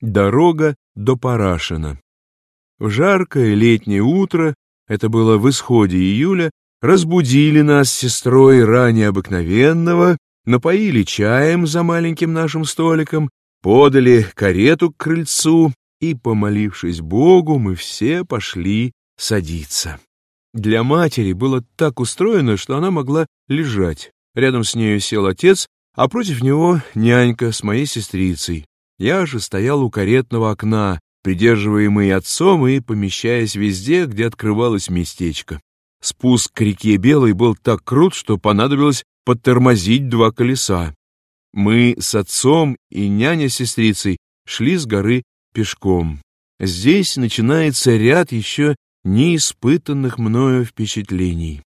Дорога до Парашина. В жаркое летнее утро, это было в исходе июля, разбудили нас с сестрой ранее обыкновенного, напоили чаем за маленьким нашим столиком, подали карету к крыльцу, и, помолившись Богу, мы все пошли садиться. Для матери было так устроено, что она могла лежать. Рядом с нею сел отец, а против него нянька с моей сестрицей. Я же стоял у каретного окна, придерживаемый отцом и помещаясь везде, где открывалось местечко. Спуск к реке Белой был так крут, что понадобилось подтормозить два колеса. Мы с отцом и няня с сестрицей шли с горы пешком. Здесь начинается ряд еще неиспытанных мною впечатлений.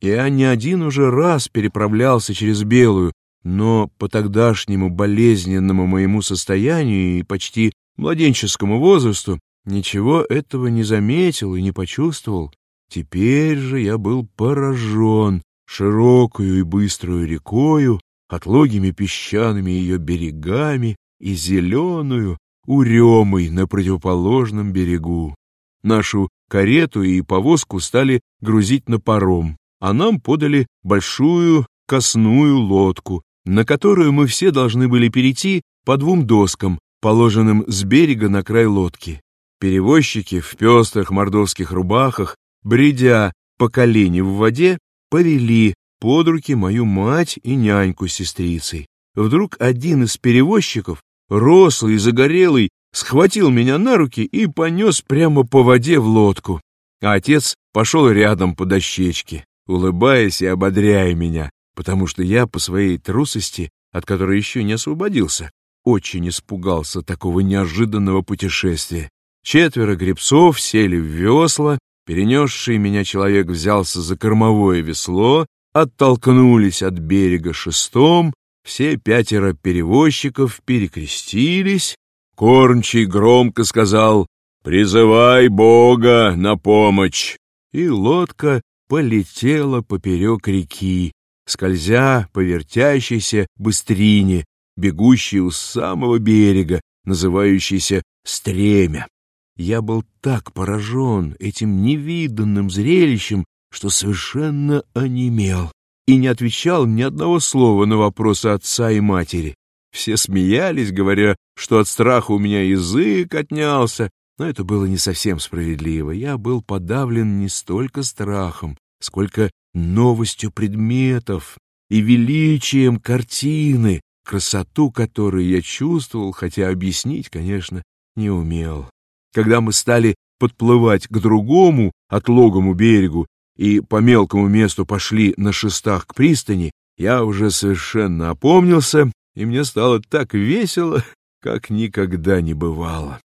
Я не один уже раз переправлялся через Белую, но по тогдашнему болезненному моему состоянию и почти младенческому возрасту ничего этого не заметил и не почувствовал. Теперь же я был поражен широкую и быструю рекою, отлогими песчаными ее берегами и зеленую уремой на противоположном берегу. Нашу карету и повозку стали грузить на паром, а нам подали большую косную лодку, на которую мы все должны были перейти по двум доскам, положенным с берега на край лодки. Перевозчики в пестрых мордовских рубахах, бредя по колени в воде, повели под руки мою мать и няньку с сестрицей. Вдруг один из перевозчиков, рослый и загорелый, схватил меня на руки и понес прямо по воде в лодку. А отец пошел рядом по дощечке, улыбаясь и ободряя меня, потому что я по своей трусости, от которой еще не освободился, очень испугался такого неожиданного путешествия. Четверо гребцов сели в весла, перенесший меня человек взялся за кормовое весло, оттолкнулись от берега шестом, все пятеро перевозчиков перекрестились, кормчий громко сказал «Призывай Бога на помощь!» и лодка полетела поперек реки, скользя по вертящейся быстрине, бегущей у самого берега, называющейся Стремя. Я был так поражен этим невиданным зрелищем, что совершенно онемел и не отвечал ни одного слова на вопросы отца и матери. Все смеялись, говоря, что от страха у меня язык отнялся, но это было не совсем справедливо. Я был подавлен не столько страхом, сколько новостью предметов и величием картины, красоту которой я чувствовал, хотя объяснить, конечно, не умел. Когда мы стали подплывать к другому отлогому берегу и по мелкому месту пошли на шестах к пристани, я уже совершенно опомнился, и мне стало так весело, как никогда не бывало.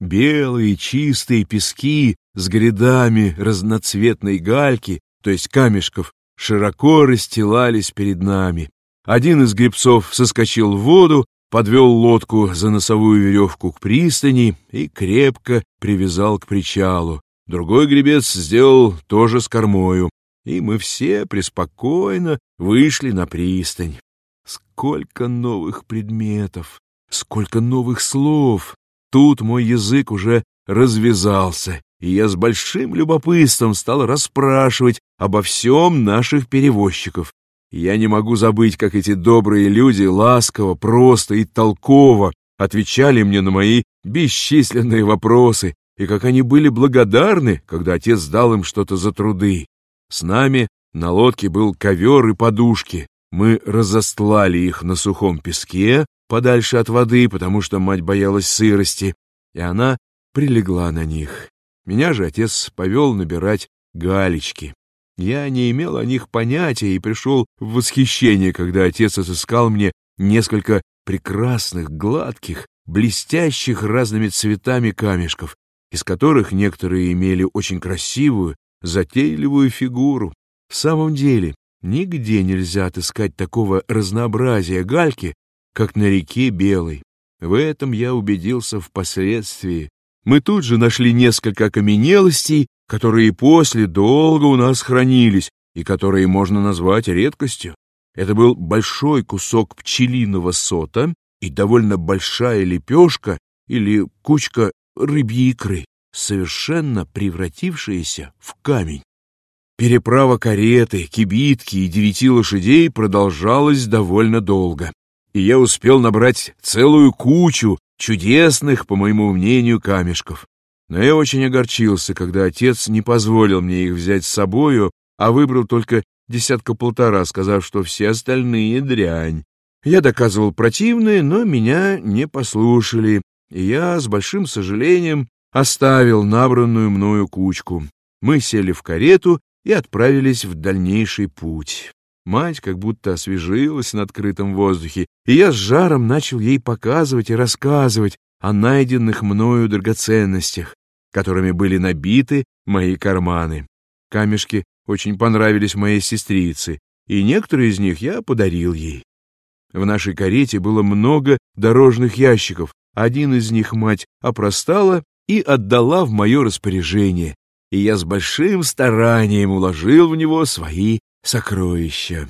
Белые чистые пески с грядами разноцветной гальки то есть камешков, широко расстилались перед нами. Один из гребцов соскочил в воду, подвел лодку за носовую веревку к пристани и крепко привязал к причалу. Другой гребец сделал то же с кормою, и мы все преспокойно вышли на пристань. Сколько новых предметов, сколько новых слов! Тут мой язык уже развязался, и я с большим любопытством стал расспрашивать обо всем наших перевозчиков. Я не могу забыть, как эти добрые люди ласково, просто и толково отвечали мне на мои бесчисленные вопросы, и как они были благодарны, когда отец дал им что-то за труды. С нами на лодке был ковер и подушки. Мы разостлали их на сухом песке, подальше от воды, потому что мать боялась сырости, и она прилегла на них. Меня же отец повел набирать галечки. Я не имел о них понятия и пришел в восхищение, когда отец отыскал мне несколько прекрасных, гладких, блестящих разными цветами камешков, из которых некоторые имели очень красивую, затейливую фигуру. В самом деле, нигде нельзя отыскать такого разнообразия гальки, как на реке Белой. В этом я убедился впоследствии, мы тут же нашли несколько окаменелостей, которые после долго у нас хранились и которые можно назвать редкостью. Это был большой кусок пчелиного сота и довольно большая лепешка или кучка рыбьей икры, совершенно превратившаяся в камень. Переправа кареты, кибитки и девяти лошадей продолжалась довольно долго, и я успел набрать целую кучу чудесных, по моему мнению, камешков. Но я очень огорчился, когда отец не позволил мне их взять с собою, а выбрал только десятка-полтора, сказав, что все остальные — дрянь. Я доказывал противное, но меня не послушали, и я с большим сожалением оставил набранную мною кучку. Мы сели в карету и отправились в дальнейший путь. Мать как будто освежилась на открытом воздухе, и я с жаром начал ей показывать и рассказывать о найденных мною драгоценностях, которыми были набиты мои карманы. Камешки очень понравились моей сестрице, и некоторые из них я подарил ей. В нашей карете было много дорожных ящиков, один из них мать опростала и отдала в мое распоряжение, и я с большим старанием уложил в него свои сокровища.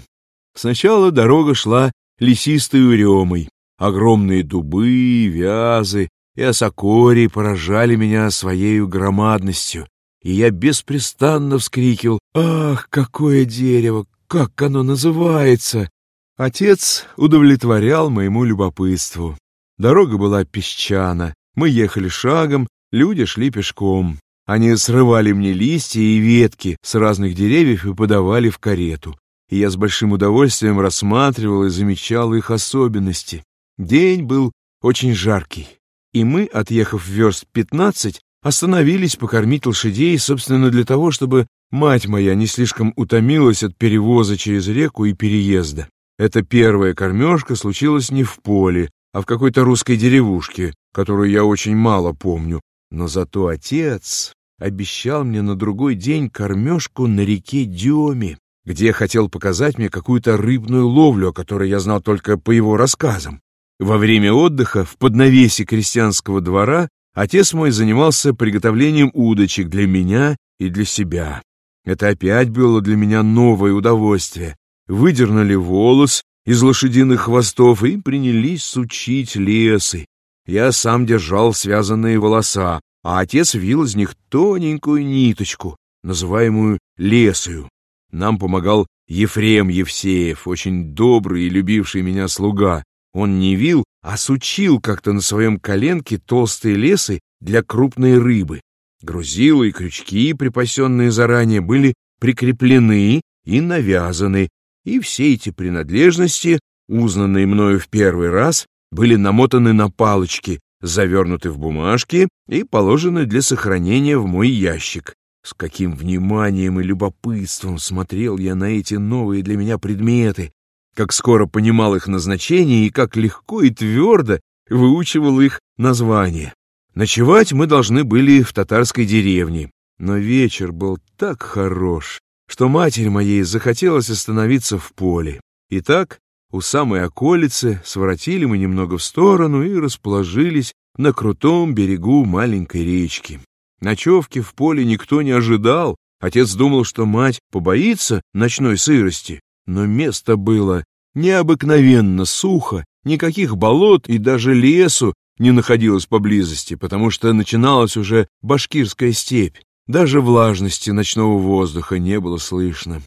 Сначала дорога шла лесистой уремой. Огромные дубы, вязы и осокори поражали меня своей громадностью, и я беспрестанно вскрикивал «Ах, какое дерево! Как оно называется?» Отец удовлетворял моему любопытству. Дорога была песчана, мы ехали шагом, люди шли пешком. Они срывали мне листья и ветки с разных деревьев и подавали в карету. И я с большим удовольствием рассматривал и замечал их особенности. День был очень жаркий, и мы, отъехав верст пятнадцать, остановились покормить лошадей, собственно, для того, чтобы мать моя не слишком утомилась от перевоза через реку и переезда. Эта первая кормежка случилась не в поле, а в какой-то русской деревушке, которую я очень мало помню. Но зато отец обещал мне на другой день кормежку на реке Дёме, где хотел показать мне какую-то рыбную ловлю, о которой я знал только по его рассказам. Во время отдыха в поднавесе крестьянского двора отец мой занимался приготовлением удочек для меня и для себя. Это опять было для меня новое удовольствие. Выдернули волос из лошадиных хвостов и принялись сучить лесы. Я сам держал связанные волоса, а отец вил из них тоненькую ниточку, называемую лесою. Нам помогал Ефрем Евсеев, очень добрый и любивший меня слуга. Он не вил, а сучил как-то на своем коленке толстые лесы для крупной рыбы. Грузила и крючки, припасенные заранее, были прикреплены и навязаны, и все эти принадлежности, узнанные мною в первый раз, были намотаны на палочки, завернуты в бумажки и положены для сохранения в мой ящик. С каким вниманием и любопытством смотрел я на эти новые для меня предметы, как скоро понимал их назначение и как легко и твердо выучивал их название. Ночевать мы должны были в татарской деревне, но вечер был так хорош, что матери моей захотелось остановиться в поле. Итак, у самой околицы своротили мы немного в сторону и расположились на крутом берегу маленькой речки. Ночевки в поле никто не ожидал. Отец думал, что мать побоится ночной сырости, но место было необыкновенно сухо, никаких болот и даже лесу не находилось поблизости, потому что начиналась уже башкирская степь. Даже влажности ночного воздуха не было слышно.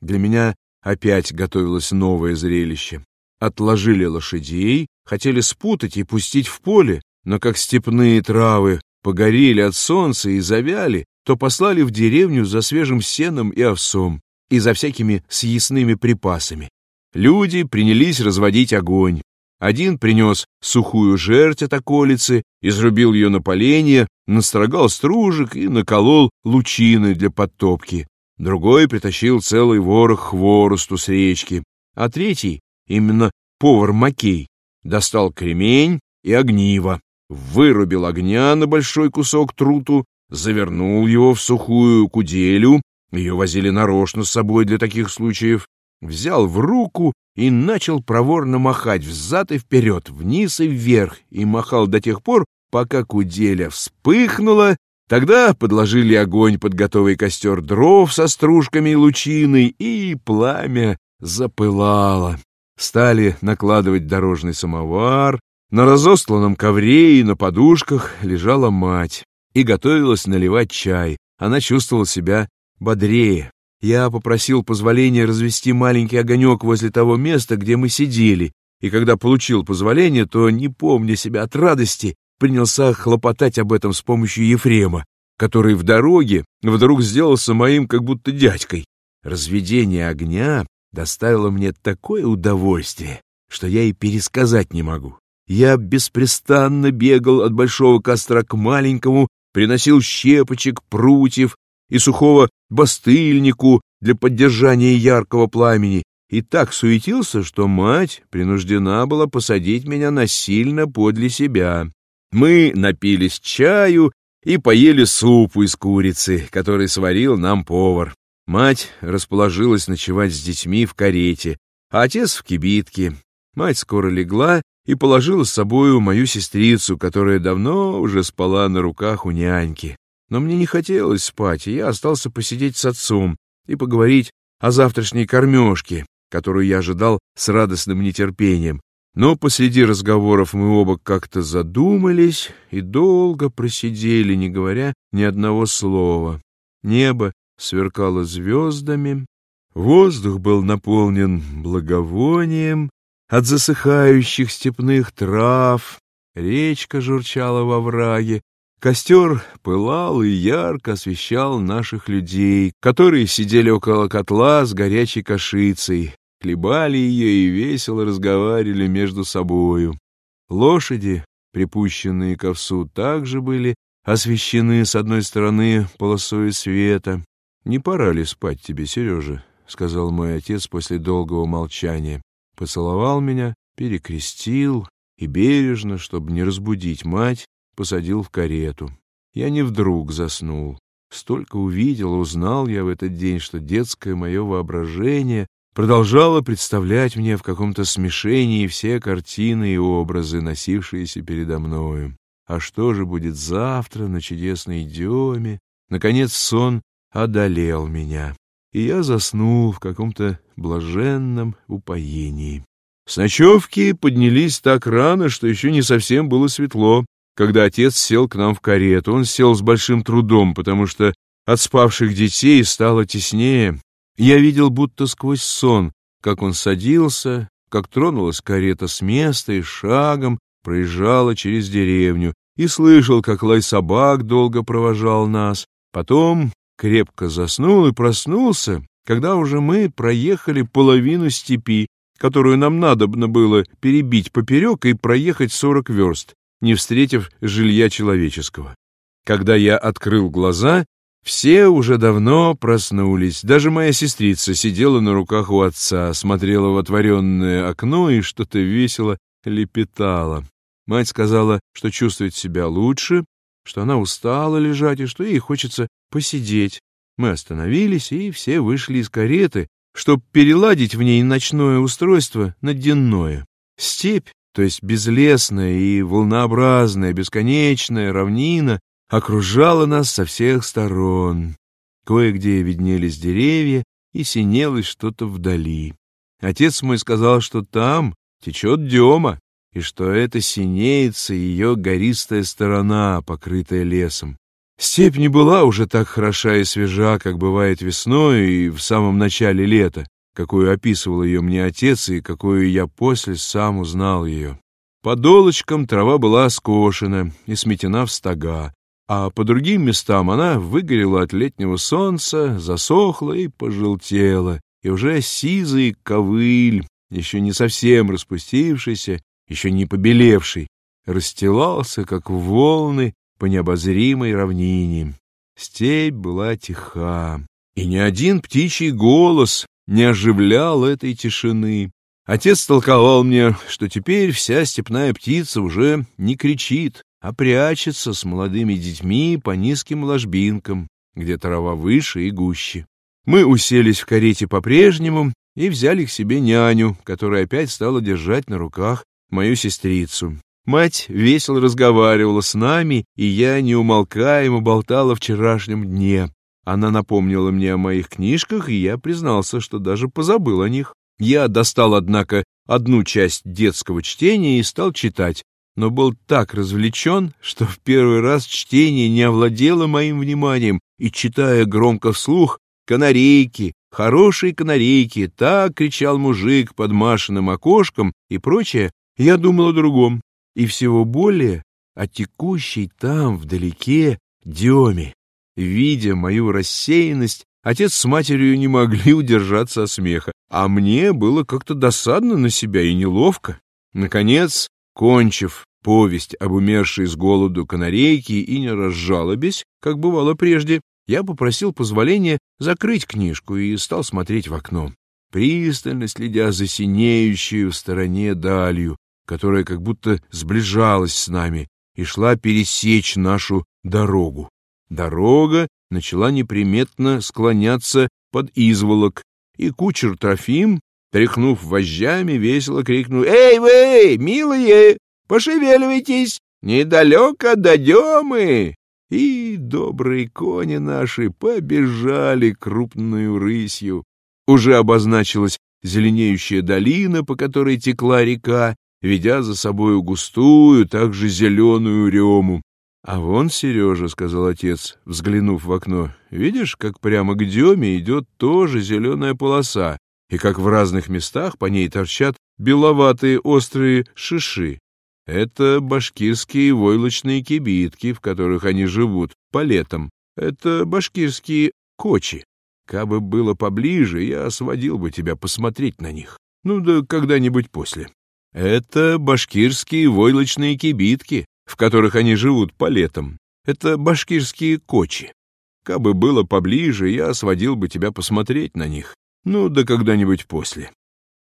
Для меня Опять готовилось новое зрелище. Отложили лошадей, хотели спутать и пустить в поле, но как степные травы погорели от солнца и завяли, то послали в деревню за свежим сеном и овсом, и за всякими съестными припасами. Люди принялись разводить огонь. Один принес сухую жерть от околицы, изрубил ее на поленье, настрогал стружек и наколол лучины для подтопки. Другой притащил целый ворох хворосту с речки, а третий, именно повар Макей, достал кремень и огниво, вырубил огня на большой кусок труту, завернул его в сухую куделю, ее возили нарочно с собой для таких случаев, взял в руку и начал проворно махать взад и вперед, вниз и вверх, и махал до тех пор, пока куделя вспыхнула Тогда подложили огонь под готовый костер дров со стружками и лучиной, и пламя запылало. Стали накладывать дорожный самовар, На разостланном ковре и на подушках лежала мать и готовилась наливать чай. Она чувствовала себя бодрее. Я попросил позволения развести маленький огонек возле того места, где мы сидели, и когда получил позволение, то, не помня себя от радости, принялся хлопотать об этом с помощью Ефрема, который в дороге вдруг сделался моим как будто дядькой. Разведение огня доставило мне такое удовольствие, что я и пересказать не могу. Я беспрестанно бегал от большого костра к маленькому, приносил щепочек, прутьев и сухого бастыльнику для поддержания яркого пламени, и так суетился, что мать принуждена была посадить меня насильно подле себя. Мы напились чаю и поели супу из курицы, который сварил нам повар. Мать расположилась ночевать с детьми в карете, а отец в кибитке. Мать скоро легла и положила с собою мою сестрицу, которая давно уже спала на руках у няньки. Но мне не хотелось спать, и я остался посидеть с отцом и поговорить о завтрашней кормежке, которую я ожидал с радостным нетерпением. Но посреди разговоров мы оба как-то задумались и долго просидели, не говоря ни одного слова. Небо сверкало звездами, воздух был наполнен благовонием. От засыхающих степных трав, речка журчала во враге, Костер пылал и ярко освещал наших людей, которые сидели около котла с горячей кашицей, хлебали ее и весело разговаривали между собою. Лошади, припущенные к овсу, также были освещены с одной стороны полосой света. «Не пора ли спать тебе, Сережа?» — сказал мой отец после долгого молчания. Поцеловал меня, перекрестил и бережно, чтобы не разбудить мать, посадил в карету. Я не вдруг заснул. Столько увидел, узнал я в этот день, что детское мое воображение продолжало представлять мне в каком-то смешении все картины и образы, носившиеся передо мною. А что же будет завтра на чудесной идиоме? Наконец сон одолел меня, и я заснул в каком-то блаженном упоении. С ночевки поднялись так рано, что еще не совсем было светло. Когда отец сел к нам в карету, он сел с большим трудом, потому что от спавших детей стало теснее. Я видел будто сквозь сон, как он садился, как тронулась карета с места и шагом проезжала через деревню, и слышал, как лай собак долго провожал нас. Потом крепко заснул и проснулся, когда уже мы проехали половину степи, которую нам надобно было перебить поперек и проехать сорок верст не встретив жилья человеческого. Когда я открыл глаза, все уже давно проснулись. Даже моя сестрица сидела на руках у отца, смотрела в отворенное окно и что-то весело лепетала. Мать сказала, что чувствует себя лучше, что она устала лежать и что ей хочется посидеть. Мы остановились, и все вышли из кареты, чтобы переладить в ней ночное устройство на денное. Степь то есть безлесная и волнообразная, бесконечная равнина окружала нас со всех сторон. Кое-где виднелись деревья, и синелось что-то вдали. Отец мой сказал, что там течет Дема, и что это синеется ее гористая сторона, покрытая лесом. Степь не была уже так хороша и свежа, как бывает весной и в самом начале лета какую описывал ее мне отец и какую я после сам узнал ее. По долочкам трава была скошена и сметена в стога, а по другим местам она выгорела от летнего солнца, засохла и пожелтела, и уже сизый ковыль, еще не совсем распустившийся, еще не побелевший, расстилался, как волны, по необозримой равнине. Степь была тиха, и ни один птичий голос не оживлял этой тишины. Отец толковал мне, что теперь вся степная птица уже не кричит, а прячется с молодыми детьми по низким ложбинкам, где трава выше и гуще. Мы уселись в карете по-прежнему и взяли к себе няню, которая опять стала держать на руках мою сестрицу. Мать весело разговаривала с нами, и я неумолкаемо болтала о вчерашнем дне. Она напомнила мне о моих книжках, и я признался, что даже позабыл о них. Я достал, однако, одну часть детского чтения и стал читать. Но был так развлечен, что в первый раз чтение не овладело моим вниманием, и, читая громко вслух, «Канарейки, хорошие канарейки!» так кричал мужик под Машиным окошком и прочее, я думал о другом, и всего более о текущей там, вдалеке, Деме. Видя мою рассеянность, отец с матерью не могли удержаться от смеха, а мне было как-то досадно на себя и неловко. Наконец, кончив повесть об умершей с голоду канарейке и не разжалобясь, как бывало прежде, я попросил позволения закрыть книжку и стал смотреть в окно, пристально следя за синеющей в стороне далью, которая как будто сближалась с нами и шла пересечь нашу дорогу. Дорога начала неприметно склоняться под изволок, и кучер Трофим, тряхнув вожжами, весело крикнул «Эй вы, милые, пошевеливайтесь, недалеко дойдем мы!» И добрые кони наши побежали крупную рысью. Уже обозначилась зеленеющая долина, по которой текла река, ведя за собою густую, также зеленую рему. — А вон, Сережа, — сказал отец, взглянув в окно, — видишь, как прямо к Деме идет тоже зеленая полоса, и как в разных местах по ней торчат беловатые острые шиши. Это башкирские войлочные кибитки, в которых они живут по летам. Это башкирские кочи. Кабы было поближе, я сводил бы тебя посмотреть на них. Ну да когда-нибудь после. Это башкирские войлочные кибитки, в которых они живут по летам. Это башкирские кочи. Кабы было поближе, я сводил бы тебя посмотреть на них. Ну, да когда-нибудь после.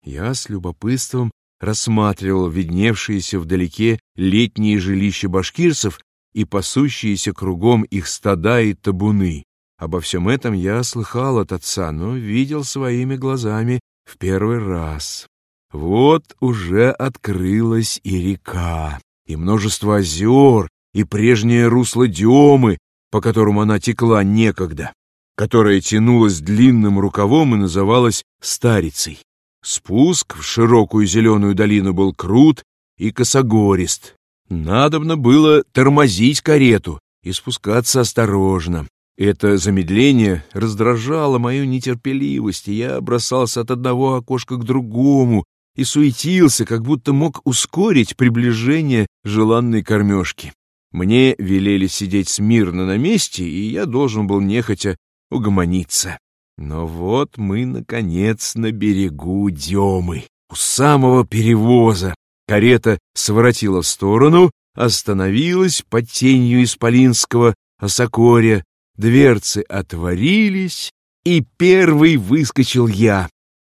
Я с любопытством рассматривал видневшиеся вдалеке летние жилища башкирцев и пасущиеся кругом их стада и табуны. Обо всем этом я слыхал от отца, но видел своими глазами в первый раз. Вот уже открылась и река, и множество озер, и прежнее русло Демы, по которому она текла некогда, которая тянулась длинным рукавом и называлась Старицей. Спуск в широкую зеленую долину был крут и косогорист. Надобно было тормозить карету и спускаться осторожно. Это замедление раздражало мою нетерпеливость, и я бросался от одного окошка к другому, и суетился, как будто мог ускорить приближение желанной кормежки. Мне велели сидеть смирно на месте, и я должен был нехотя угомониться. Но вот мы, наконец, на берегу Демы, у самого перевоза. Карета своротила в сторону, остановилась под тенью исполинского осокоря, дверцы отворились, и первый выскочил я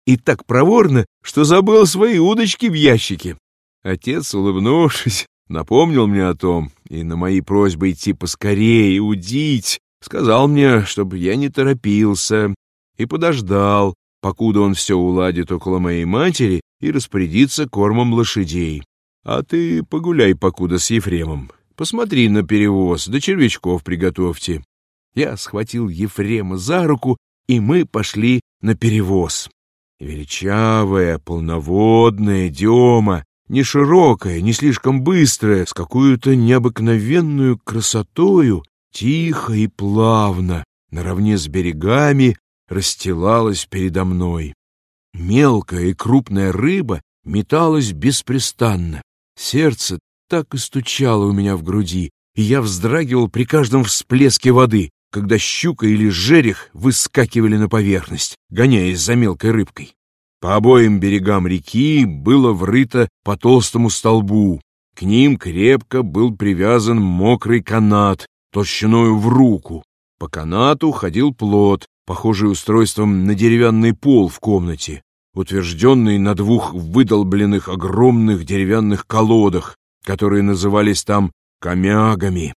и так проворно, что забыл свои удочки в ящике. Отец, улыбнувшись, напомнил мне о том, и на мои просьбы идти поскорее, удить, сказал мне, чтобы я не торопился, и подождал, покуда он все уладит около моей матери и распорядится кормом лошадей. А ты погуляй покуда с Ефремом, посмотри на перевоз, да червячков приготовьте. Я схватил Ефрема за руку, и мы пошли на перевоз. Величавая, полноводная Дема, не широкая, не слишком быстрая, с какую-то необыкновенную красотою, тихо и плавно, наравне с берегами, расстилалась передо мной. Мелкая и крупная рыба металась беспрестанно. Сердце так и стучало у меня в груди, и я вздрагивал при каждом всплеске воды когда щука или жерех выскакивали на поверхность, гоняясь за мелкой рыбкой. По обоим берегам реки было врыто по толстому столбу. К ним крепко был привязан мокрый канат, толщиною в руку. По канату ходил плот, похожий устройством на деревянный пол в комнате, утвержденный на двух выдолбленных огромных деревянных колодах, которые назывались там камягами.